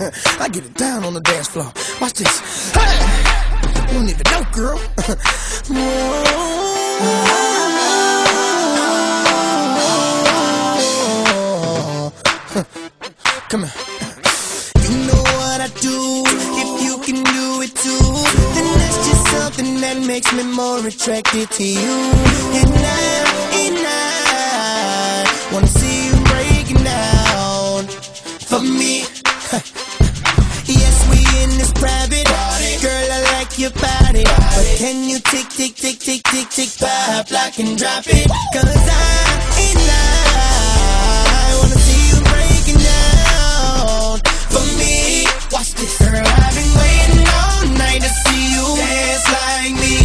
I get it down on the dance floor. Watch this. Hey! You don't even know, girl. Come on. You know what I do. If you can do it too, then that's just something that makes me more attracted to you. And I, and I wanna see you breaking down for me. But can you tick, tick, tick, tick, tick, tick Pop, lock and drop it? Cause I, and I Wanna see you breaking down. For me Watch this. Girl, I've been waiting all night to see you Dance like me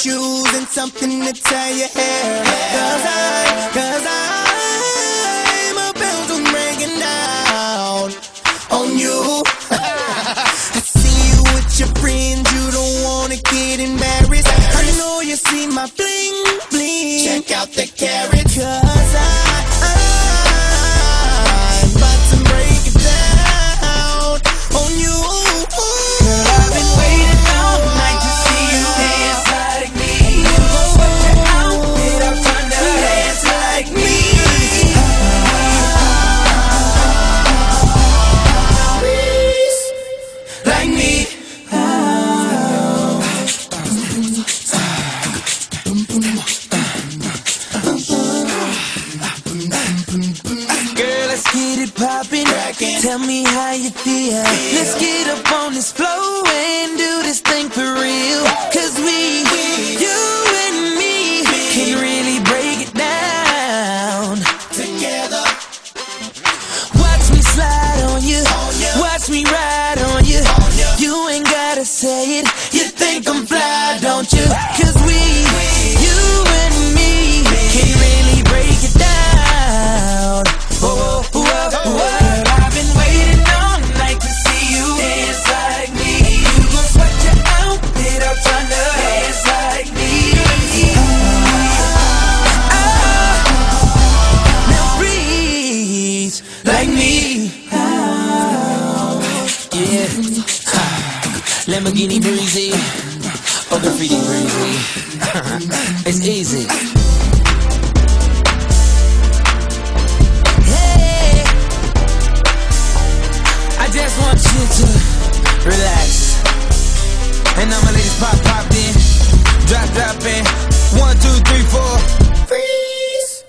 shoes something to tie your hair. Cause I, cause I'm about to breaking down on you. I see you with your friends, you don't wanna get embarrassed. I know you see my bling bling. Check out the carats, poppin'. Tell me how you feel. Let's get up on this floor and do this thing for real. Cause we, we you and me, can really break it down. Together. Watch me slide on you. Watch me ride on you. You ain't gotta say it. You think I'm fly, don't you? You Lamborghini breezy. Or graffiti breezy. it's easy. Hey. I just want you to relax. And all my ladies pop, pop in. Drop, drop in. One, two, three, four. Freeze.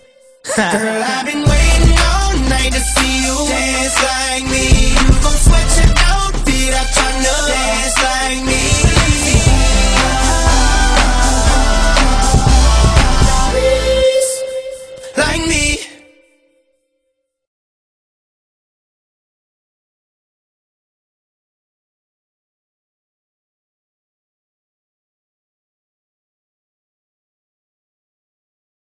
Girl, I've been waiting all night to see you dance like me. like me.